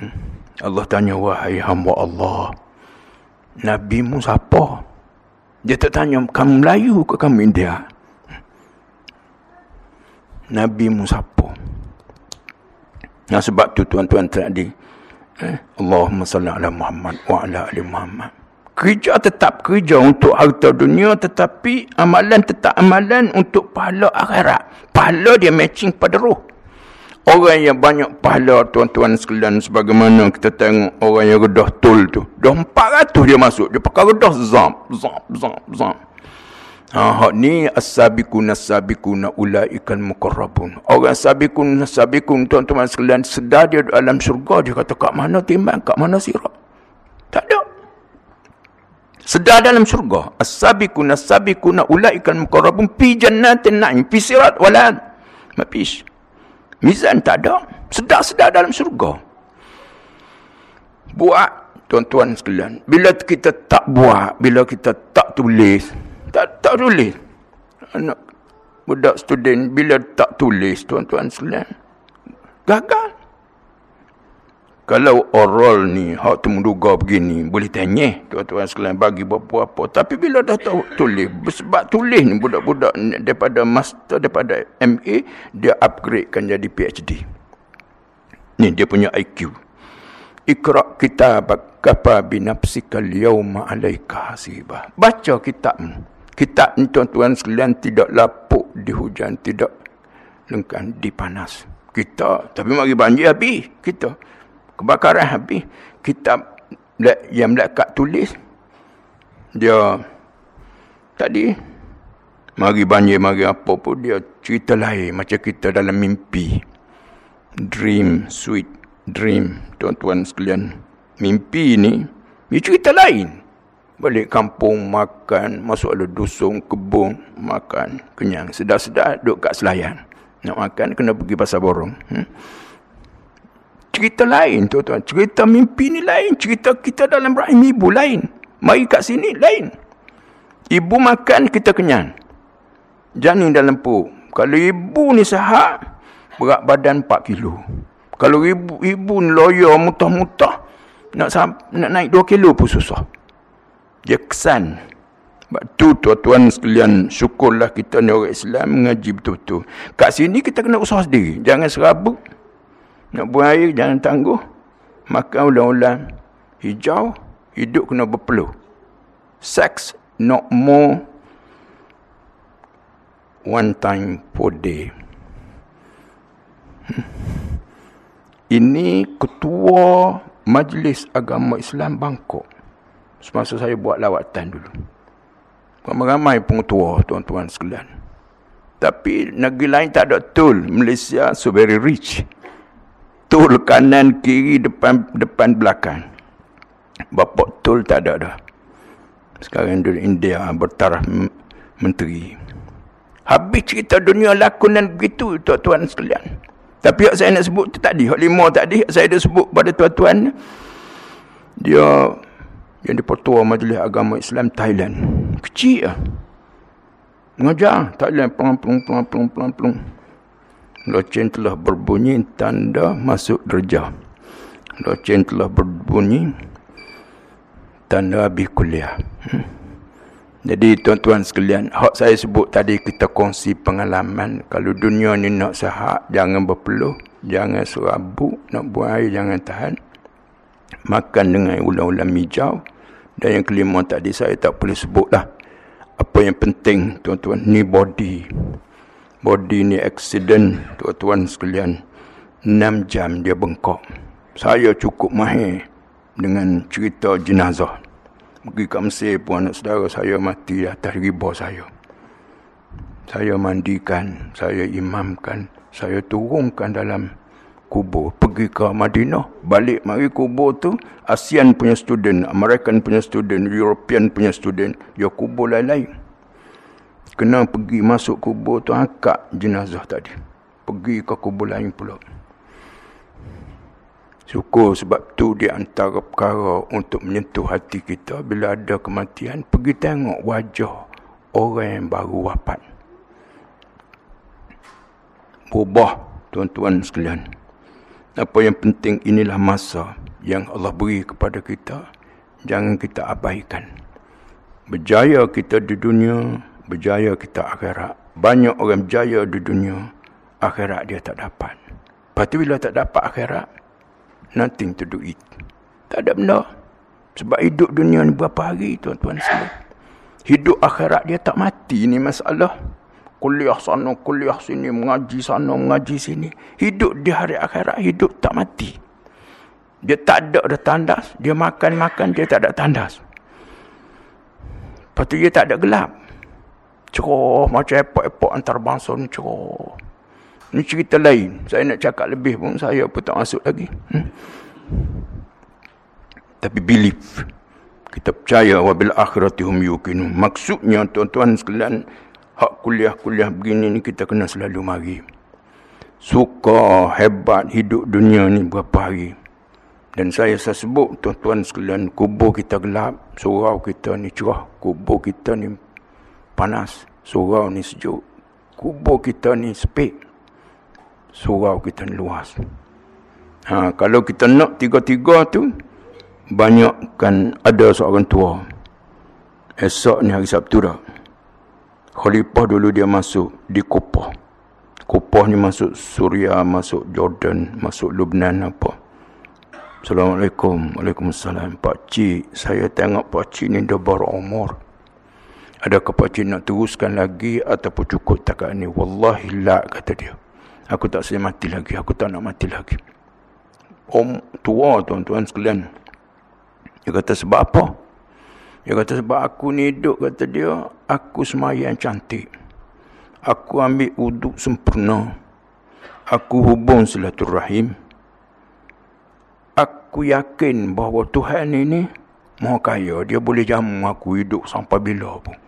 hmm. Allah tanya wahai hamba Allah Nabi mu siapa dia tanya kamu Melayu ke kamu India Nabi mu siapa Nah sebab tu tuan-tuan tadi eh, Allahumma salli ala Muhammad wa ala ali Muhammad kerja tetap kerja untuk harta dunia tetapi amalan tetap amalan untuk pahala akhirat. Pahala dia matching pada roh. Orang yang banyak pahala tuan-tuan sekalian sebagaimana kita tengok orang yang redah tol tu. Dah 400 dia masuk. Dia pakai redah zam, zam, zam, zam. Ha, ni as-sabiqun as-sabiqun ulaikal muqarrabun. Orang sabiqun as-sabiqun tuan-tuan sekalian sedar dia dalam syurga dia kata kat mana timbang kat mana sirat. Tak ada. Sedar dalam syurga. As-sabiquna as-sabiquna ulaikal muqarrabun fi jannatin na'im fi sirat walad. Mapis. Mizan tak ada. Sedar-sedar dalam syurga. Buat tuan-tuan sekalian. Bila kita tak buat, bila kita tak tulis, tak tak tulis. Anak budak student bila tak tulis tuan-tuan sekalian. Gagal. Kalau oral ni, hak tu menduga begini, boleh tanya tuan-tuan sekalian bagi apa-apa. Tapi bila dah tahu tulis, sebab tulis ni budak-budak daripada master, daripada MA, dia upgrade kan jadi PhD. Ni dia punya IQ. Ikra' kitab kafa binafsikal yawma alaika hasibah. Baca kitab Kitab ni tuan-tuan sekalian tidak lapuk di hujan, tidak lengkan di panas. Kita, tapi mari banjir habis. Kita kebakaran habis. Kitab yang melekat tulis dia tadi mari banjir mari apa pun dia cerita lain. Macam kita dalam mimpi. Dream sweet dream tuan-tuan sekalian. Mimpi ni dia cerita lain. Balik kampung makan masuk ada dusun kebun makan kenyang. Sedar-sedar duduk kat selayan. Nak makan kena pergi pasar borong. Hmm? Cerita lain tuan-tuan. Cerita mimpi ni lain. Cerita kita dalam rahim ibu lain. Mari kat sini lain. Ibu makan kita kenyang. Janin dalam perut. Kalau ibu ni sehat, berat badan 4 kilo. Kalau ibu ibu ni loyo mutah-mutah, nak nak naik 2 kilo pun susah. Dia kesan. Sebab tu tuan-tuan sekalian, syukurlah kita ni orang Islam mengaji betul-betul. Kat sini kita kena usaha sendiri. Jangan serabut. Nak buang air jangan tangguh. Makan ulang-ulang. Hijau, hidup kena berpeluh. Sex, not more one time per day. Hmm. Ini ketua Majlis Agama Islam Bangkok. Semasa saya buat lawatan dulu. Ramai-ramai pengetua tuan-tuan sekalian. Tapi negeri lain tak ada tol. Malaysia so very rich. Tol kanan, kiri, depan, depan, belakang. Bapak tol tak ada dah. Sekarang di India bertaraf menteri. Habis cerita dunia lakonan begitu tuan-tuan sekalian. Tapi yang saya nak sebut tu tadi, hak lima tadi saya dah sebut pada tuan-tuan dia yang di Pertua Majlis Agama Islam Thailand. Kecil lah. Mengajar Thailand pelang. Loceng telah berbunyi tanda masuk derja. Loceng telah berbunyi tanda habis kuliah. Hmm. Jadi tuan-tuan sekalian, hak saya sebut tadi kita kongsi pengalaman. Kalau dunia ni nak sehat, jangan berpeluh, jangan serabut, nak buang air jangan tahan. Makan dengan ulam-ulam hijau. Dan yang kelima tadi saya tak boleh sebut lah. Apa yang penting tuan-tuan, ni body. Body ni accident tuan-tuan sekalian. 6 jam dia bengkok. Saya cukup mahir dengan cerita jenazah pergi ke Mesir pun anak saudara saya mati atas riba saya. Saya mandikan, saya imamkan, saya turunkan dalam kubur. Pergi ke Madinah, balik mari kubur tu, ASEAN punya student, American punya student, European punya student, dia kubur lain-lain. Kena pergi masuk kubur tu, angkat jenazah tadi. Pergi ke kubur lain pula. Syukur sebab tu di antara perkara untuk menyentuh hati kita bila ada kematian, pergi tengok wajah orang yang baru wafat. Berubah tuan-tuan sekalian. Apa yang penting inilah masa yang Allah beri kepada kita. Jangan kita abaikan. Berjaya kita di dunia, berjaya kita akhirat. Banyak orang berjaya di dunia, akhirat dia tak dapat. Lepas tu bila tak dapat akhirat, nothing to do it. Tak ada benda. Sebab hidup dunia ni berapa hari tuan-tuan sekalian. Hidup akhirat dia tak mati ni masalah. Kuliah sana, kuliah sini, mengaji sana, mengaji sini. Hidup di hari akhirat, hidup tak mati. Dia tak ada ada tandas. Dia makan-makan, dia tak ada tandas. Lepas tu dia tak ada gelap. Cerah macam epok-epok antarabangsa ni cerah. Ini cerita lain. Saya nak cakap lebih pun saya pun tak masuk lagi. Hmm? Tapi believe. Kita percaya wabil akhiratihum yukinu. Maksudnya tuan-tuan sekalian, hak kuliah-kuliah begini ni kita kena selalu mari. Suka, hebat hidup dunia ni berapa hari. Dan saya saya sebut tuan-tuan sekalian, kubur kita gelap, surau kita ni cerah, kubur kita ni panas, surau ni sejuk, kubur kita ni sepik surau kita ni luas. Ha, kalau kita nak tiga-tiga tu, banyak kan ada seorang tua. Esok ni hari Sabtu dah. Khalifah dulu dia masuk di Kupah. Kupah ni masuk Suria, masuk Jordan, masuk Lubnan apa. Assalamualaikum. Waalaikumsalam. Pak Cik, saya tengok Pak Cik ni dah berumur. Adakah Pak Cik nak teruskan lagi ataupun cukup takat ni? Wallahi la, kata dia. Aku tak saya mati lagi. Aku tak nak mati lagi. Om tua tuan-tuan sekalian. Dia kata sebab apa? Dia kata sebab aku ni hidup kata dia. Aku semayang cantik. Aku ambil uduk sempurna. Aku hubung silaturrahim. Aku yakin bahawa Tuhan ini maha kaya. Dia boleh jamu aku hidup sampai bila pun.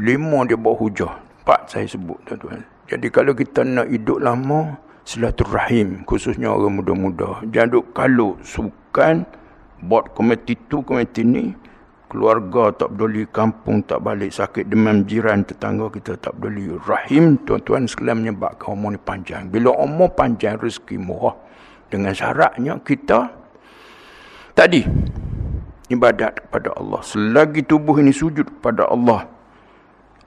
Lima dia bawa hujah. Empat saya sebut tuan-tuan. Jadi kalau kita nak hidup lama, silaturahim, khususnya orang muda-muda. Jangan kalau sukan, buat komiti tu, komiti ni, keluarga tak peduli, kampung tak balik, sakit demam jiran, tetangga kita tak peduli. Rahim, tuan-tuan sekalian menyebabkan umur ni panjang. Bila umur panjang, rezeki murah. Dengan syaratnya kita, tadi, ibadat kepada Allah. Selagi tubuh ini sujud kepada Allah,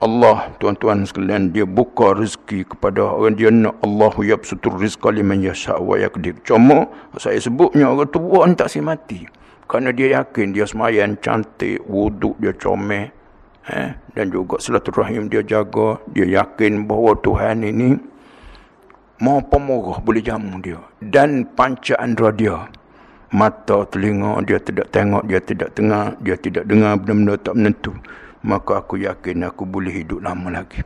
Allah tuan-tuan sekalian dia buka rezeki kepada orang dia nak Allahu yabsutur rizqa liman yasha wa yaqdir. Cuma saya sebutnya orang tua ni tak si mati. Kerana dia yakin dia semayan cantik, wuduk dia comel. Eh, dan juga silaturahim dia jaga. Dia yakin bahawa Tuhan ini mau pemurah boleh jamu dia. Dan panca andra dia. Mata, telinga, dia tidak tengok, dia tidak tengah, dia tidak dengar benda-benda tak menentu. Maka aku yakin aku boleh hidup lama lagi.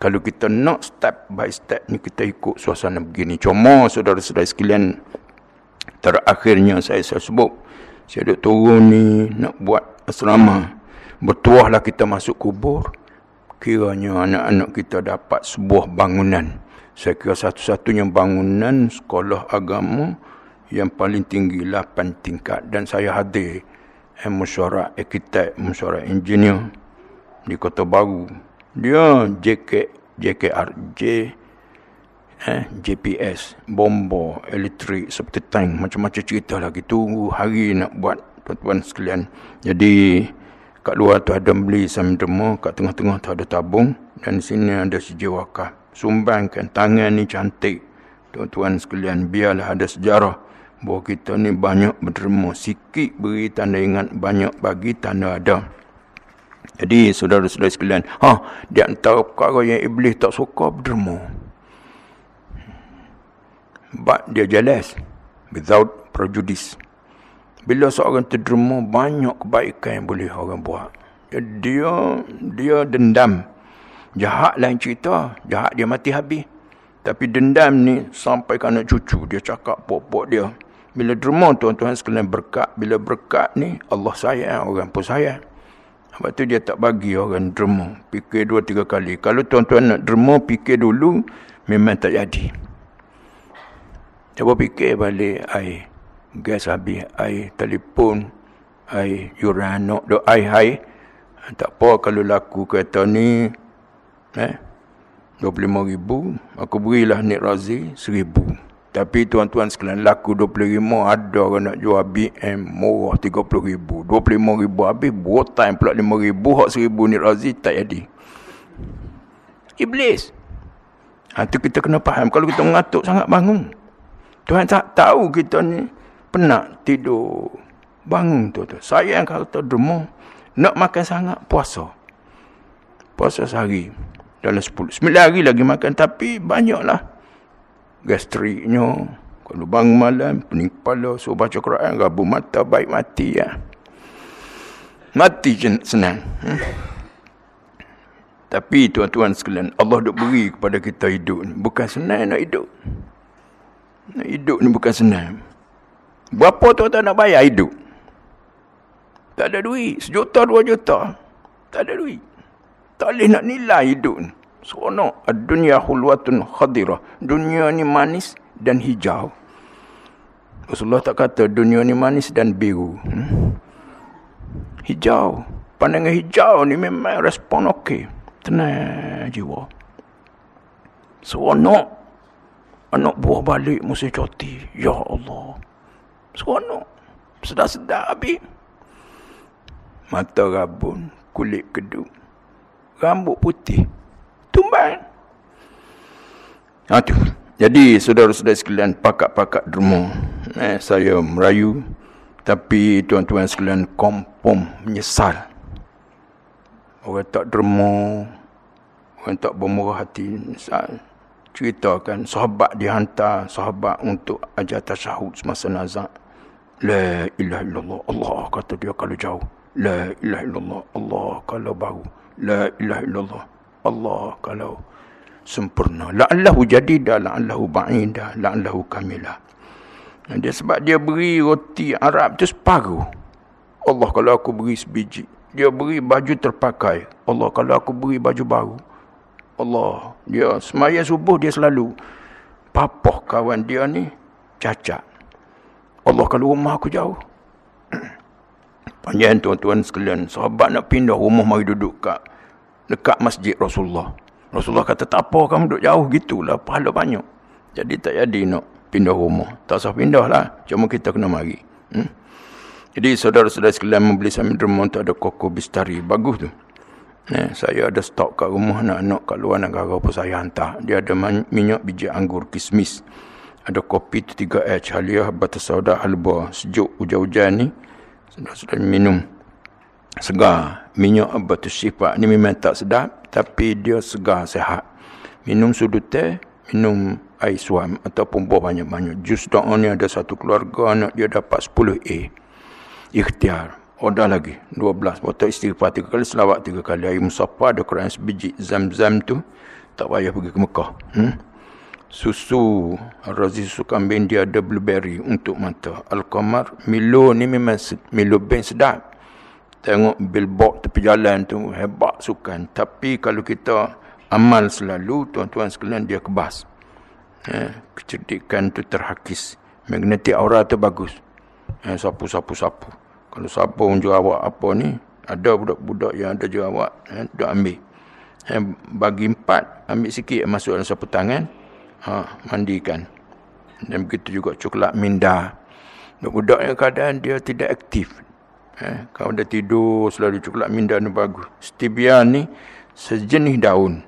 Kalau kita nak step by step ni kita ikut suasana begini. Cuma saudara-saudara sekalian terakhirnya saya, saya sebut. Saya duduk turun ni nak buat asrama. Bertuahlah kita masuk kubur. Kiranya anak-anak kita dapat sebuah bangunan. Saya kira satu-satunya bangunan sekolah agama yang paling tinggi 8 tingkat. Dan saya hadir eh, mesyuarat arkitek, mesyuarat engineer di Kota Baru dia JK, JKRJ, eh, JPS, bomba, elektrik, seperti tank, macam-macam cerita lagi. Tu hari nak buat tuan-tuan sekalian. Jadi, kat luar tu ada beli samdema, kat tengah-tengah tu ada tabung, dan sini ada sejawakah. Sumbangkan tangan ni cantik. Tuan-tuan sekalian, biarlah ada sejarah bahawa kita ni banyak berderma. Sikit beri tanda ingat, banyak bagi tanda ada. Jadi saudara-saudara sekalian, ha, di antara perkara yang iblis tak suka berderma. But dia jealous without prejudice. Bila seorang terderma, banyak kebaikan yang boleh orang buat. Dia dia dendam. Jahat lain cerita. Jahat dia mati habis. Tapi dendam ni sampai ke anak cucu. Dia cakap pok-pok dia. Bila derma tuan-tuan sekalian berkat. Bila berkat ni Allah sayang. Orang pun sayang. Sebab tu dia tak bagi orang derma. Fikir dua tiga kali. Kalau tuan-tuan nak derma, fikir dulu. Memang tak jadi. Cuba fikir balik air. Gas habis. Air telefon. Air urano. Do air air. Tak apa kalau laku kereta ni. Eh. 25 ribu. Aku berilah Nik Razi. Seribu. Tapi tuan-tuan sekalian laku 25 ada orang nak jual BM murah 30 ribu. 25 ribu habis buat time pula 5 ribu. Hak 1000 ni razi tak jadi. Iblis. Ha, tu kita kena faham. Kalau kita mengatuk sangat bangun. Tuhan tak tahu kita ni penat tidur. Bangun tu tu. Saya yang kata derma. Nak makan sangat puasa. Puasa sehari. Dalam 10. 9 hari lagi makan. Tapi banyaklah gastriknya kalau bangun malam pening kepala suruh baca Quran rabu mata baik mati ya. Mati senang hmm? tapi tuan-tuan sekalian Allah duk beri kepada kita hidup ni. Bukan senang nak hidup. Nak hidup ni bukan senang. Berapa tuan-tuan nak bayar hidup? Tak ada duit. Sejuta dua juta. Tak ada duit. Tak boleh nak nilai hidup ni Seronok. Dunia hulwatun khadirah. Dunia ni manis dan hijau. Rasulullah tak kata dunia ni manis dan biru. Hmm? Hijau. Pandangan hijau ni memang respon okey. Tenang jiwa. Seronok. Anak buah balik mesti cuti. Ya Allah. Seronok. Sedar-sedar habis. Mata rabun. Kulit keduk. Rambut putih tumbang. Ha, tu. Jadi saudara-saudara sekalian pakak-pakak derma. Eh, saya merayu. Tapi tuan-tuan sekalian kompom menyesal. Orang tak derma. Orang tak bermurah hati. Menyesal. Ceritakan sahabat dihantar sahabat untuk ajar tasyahud semasa nazak. La ilaha illallah. Allah kata dia kalau jauh. La ilaha illallah. Allah kalau baru. La ilaha illallah. Allah kalau sempurna. La'allahu jadidah, la'allahu ba'idah, la'allahu kamilah. Dia sebab dia beri roti Arab tu separuh. Allah kalau aku beri sebiji. Dia beri baju terpakai. Allah kalau aku beri baju baru. Allah. Dia semaya subuh dia selalu. Papah kawan dia ni cacat. Allah kalau rumah aku jauh. Panjang tuan-tuan sekalian. Sahabat nak pindah rumah mari duduk kat dekat masjid Rasulullah. Rasulullah kata, tak apa kamu duduk jauh gitulah, pahala banyak. Jadi tak jadi nak pindah rumah. Tak usah pindah lah, cuma kita kena mari. Hmm? Jadi saudara-saudara sekalian membeli sambil derma untuk ada koko bistari. Bagus tu. Eh, saya ada stok kat rumah nak-nak kat luar negara pun saya hantar. Dia ada minyak biji anggur kismis. Ada kopi tu 3H, haliah, batas sauda, halba. Sejuk hujan-hujan ni. Saudara-saudara minum. Segar. Minyak batu sifat ni memang tak sedap. Tapi dia segar, sehat. Minum sudu teh, minum air suam ataupun buah banyak-banyak. Jus doa ni ada satu keluarga anak dia dapat 10A. Ikhtiar. Order lagi. 12. Botol istighfar tiga kali. Selawat tiga kali. Air musafah ada Quran sebiji. Zam-zam tu. Tak payah pergi ke Mekah. Hmm? Susu. Razi susu kambing dia ada blueberry untuk mata. Al-Qamar. Milo ni memang Milo ben sedap. Tengok billboard tepi jalan tu. Hebat sukan. Tapi kalau kita amal selalu. Tuan-tuan sekalian dia kebas. Eh, kecerdikan tu terhakis. Magnetik aura tu bagus. Eh, sapu-sapu-sapu. Kalau siapa pun jerawat apa ni, ada budak-budak yang ada jerawat, eh, dia ambil. Eh, bagi empat, ambil sikit masuk dalam sapu tangan, ha, mandikan. Dan begitu juga coklat minda. Budak-budak yang keadaan dia tidak aktif. Eh, kalau dia tidur selalu coklat minda ni bagus. Stevia ni sejenis daun.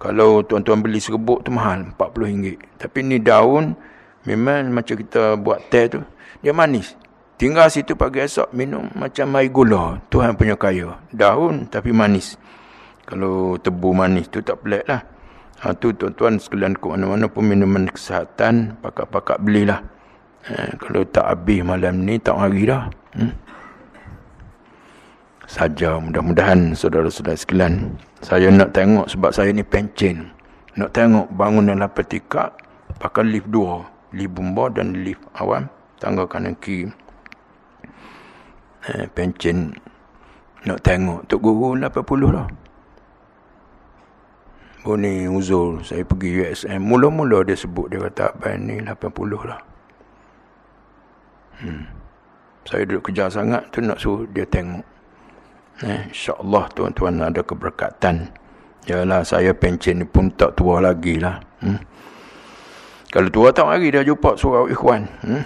Kalau tuan-tuan beli serbuk tu mahal, RM40. Tapi ni daun, memang macam kita buat teh tu, dia manis. Tinggal situ pagi esok minum macam air gula. Tuhan punya kaya. Daun tapi manis. Kalau tebu manis tu tak pelik lah. Ha, tu tuan-tuan sekalian ke mana-mana pun minuman kesihatan. Pakak-pakak belilah. Ha, kalau tak habis malam ni tak hari dah. Hmm? Saja mudah-mudahan saudara-saudara sekalian. Saya nak tengok sebab saya ni pencen. Nak tengok bangunan lapan tikak. Pakai lift dua. Lift bumba dan lift awam. Tangga kanan kiri eh, pencen nak tengok Tok Guru 80 lah. Ni uzur saya pergi USM. Mula-mula dia sebut dia kata abang ni 80 lah. Hmm. Saya duduk kejar sangat tu nak suruh dia tengok. Eh, InsyaAllah tuan-tuan ada keberkatan. Yalah saya pencen pun tak tua lagi lah. Hmm. Kalau tua tak lagi dah jumpa surau ikhwan. Hmm.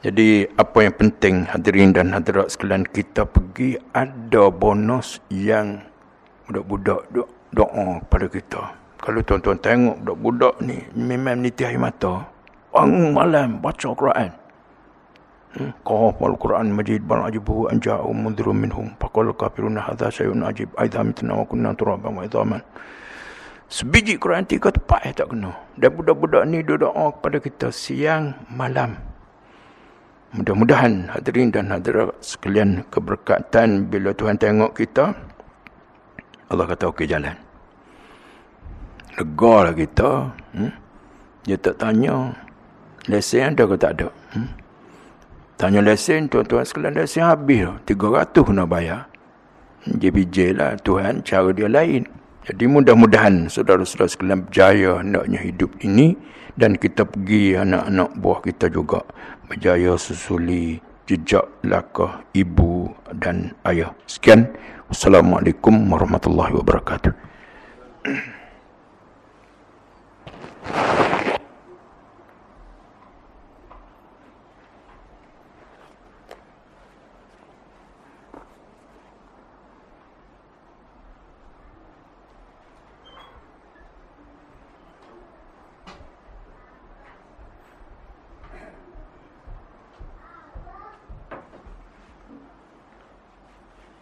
Jadi apa yang penting hadirin dan hadirat sekalian kita pergi ada bonus yang budak-budak doa pada kita. Kalau tuan-tuan tengok budak-budak ni memang niti air mata. Bangun malam baca Quran. Hmm? Qafal Quran majid bal ajibu an ja'u mundhirun minhum faqala kafirun hadha syai'un ajib aidha mitna wa kunna turaban wa idhaman. Sebiji Quran tiga tepat tak kena. Dan budak-budak ni doa kepada kita siang malam. Mudah-mudahan hadirin dan hadirat sekalian keberkatan bila Tuhan tengok kita. Allah kata okey jalan. Lega lah kita. Hmm? Dia tak tanya. Lesen ada ke tak ada. Hmm? Tanya lesen, tuan-tuan sekalian lesen habis. 300 nak bayar. JPJ lah, Tuhan cara dia lain. Jadi mudah-mudahan saudara-saudara sekalian berjaya hendaknya hidup ini. Dan kita pergi anak-anak buah kita juga. Berjaya susuli jejak lakah ibu dan ayah. Sekian. Assalamualaikum warahmatullahi wabarakatuh. Thank you.